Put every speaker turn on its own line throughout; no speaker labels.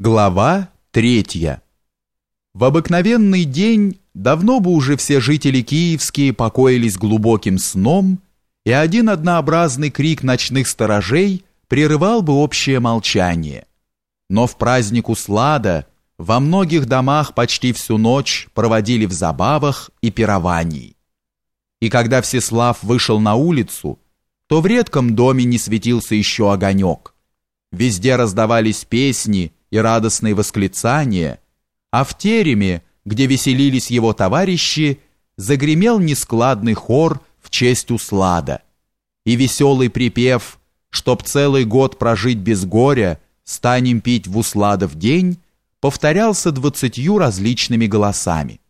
Глава третья. В обыкновенный день давно бы уже все жители киевские покоились глубоким сном, и один однообразный крик ночных сторожей прерывал бы общее молчание. Но в празднику Слада во многих домах почти всю ночь проводили в забавах и пировании. И когда Всеслав вышел на улицу, то в редком доме не светился еще огонек. Везде раздавались песни, и радостные восклицания, а в тереме, где веселились его товарищи, загремел нескладный хор в честь услада. И веселый припев «Чтоб целый год прожить без горя, станем пить в усладов день» повторялся двадцатью различными голосами.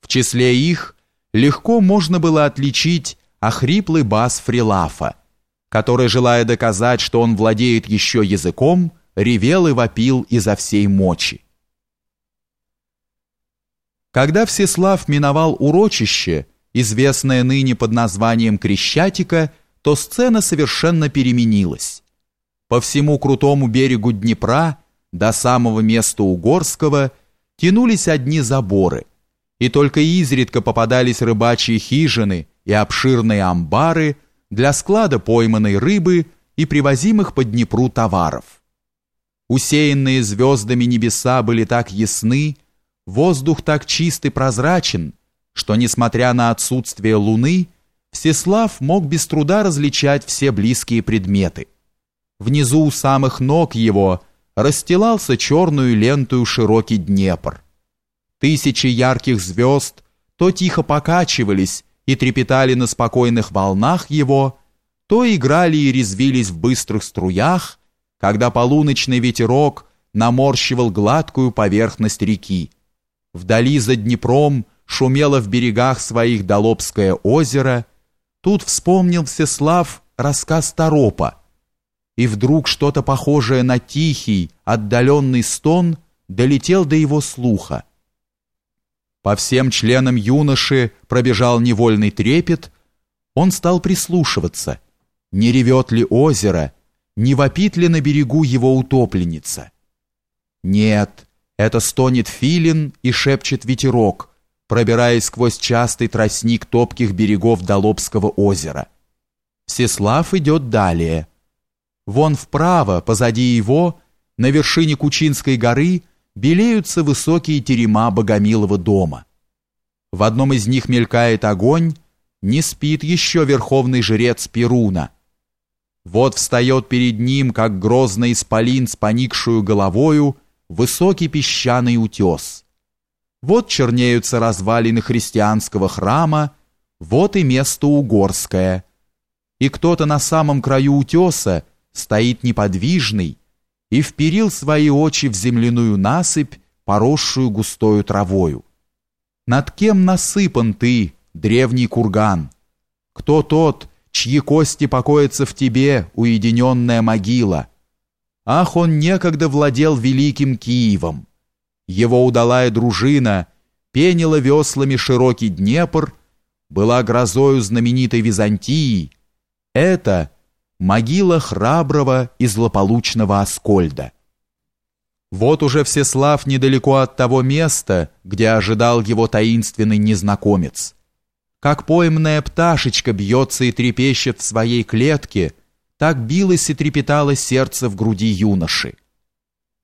В числе их легко можно было отличить охриплый бас Фрилафа, который, желая доказать, что он владеет еще языком, ревел и вопил изо всей мочи. Когда Всеслав миновал урочище, известное ныне под названием Крещатика, то сцена совершенно переменилась. По всему крутому берегу Днепра до самого места Угорского тянулись одни заборы, и только изредка попадались рыбачьи хижины и обширные амбары для склада пойманной рыбы и привозимых по Днепру товаров. Усеянные звездами небеса были так ясны, воздух так чист и прозрачен, что, несмотря на отсутствие луны, Всеслав мог без труда различать все близкие предметы. Внизу у самых ног его расстилался черную лентую широкий Днепр. Тысячи ярких звезд то тихо покачивались и трепетали на спокойных волнах его, то играли и резвились в быстрых струях, когда полуночный ветерок наморщивал гладкую поверхность реки. Вдали за Днепром шумело в берегах своих Долобское озеро. Тут вспомнил Всеслав рассказ Торопа. И вдруг что-то похожее на тихий, отдаленный стон долетел до его слуха. По всем членам юноши пробежал невольный трепет, он стал прислушиваться, не ревет ли озеро, не вопит ли на берегу его утопленница. Нет, это стонет филин и шепчет ветерок, пробираясь сквозь частый тростник топких берегов Долобского озера. Всеслав идет далее. Вон вправо, позади его, на вершине Кучинской горы, белеются высокие терема Богомилова дома. В одном из них мелькает огонь, не спит еще верховный жрец Перуна, вот встает перед ним, как грозный исполин с поникшую головою, высокий песчаный утес. Вот чернеются развалины христианского храма, вот и место угорское. И кто-то на самом краю утеса стоит неподвижный и вперил свои очи в земляную насыпь, поросшую густою травою. Над кем насыпан ты, древний курган? Кто тот, чьи кости покоятся в тебе, уединенная могила. Ах, он некогда владел великим Киевом. Его удалая дружина пенила веслами широкий Днепр, была грозою знаменитой Византии. Это могила храброго и злополучного Аскольда. Вот уже Всеслав недалеко от того места, где ожидал его таинственный незнакомец. Как пойманная пташечка бьется и трепещет в своей клетке, так билось и трепетало сердце в груди юноши.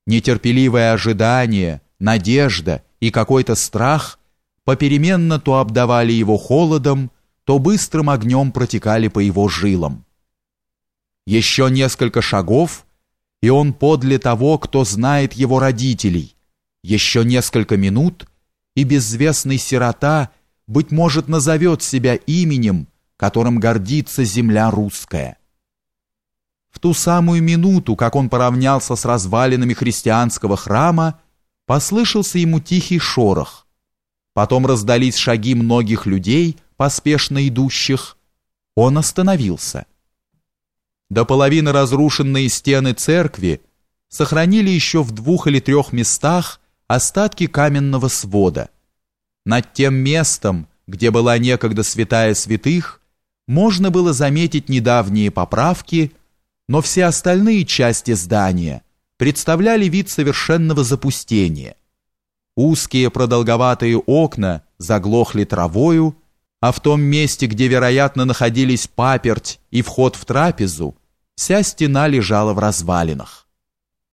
Нетерпеливое ожидание, надежда и какой-то страх попеременно то обдавали его холодом, то быстрым огнем протекали по его жилам. Еще несколько шагов, и он подле того, кто знает его родителей. Еще несколько минут, и безвестный сирота — быть может, назовет себя именем, которым гордится земля русская. В ту самую минуту, как он поравнялся с развалинами христианского храма, послышался ему тихий шорох. Потом раздались шаги многих людей, поспешно идущих. Он остановился. До половины разрушенные стены церкви сохранили еще в двух или трех местах остатки каменного свода – над тем местом, где была некогда святая святых, можно было заметить недавние поправки, но все остальные части здания представляли вид совершенного запустения. Узкие продолговатые окна заглохли травою, а в том месте, где, вероятно, находились паперть и вход в трапезу, вся стена лежала в развалинах.